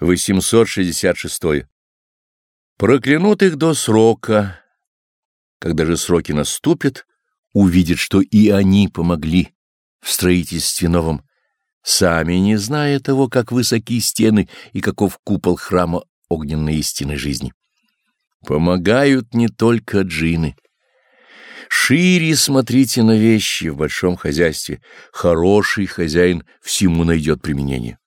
866. Проклянутых до срока. Когда же сроки наступят, увидят, что и они помогли в строительстве новом, сами не зная того, как высоки стены и каков купол храма огненной истины жизни. Помогают не только джины. Шире смотрите на вещи в большом хозяйстве. Хороший хозяин всему найдет применение.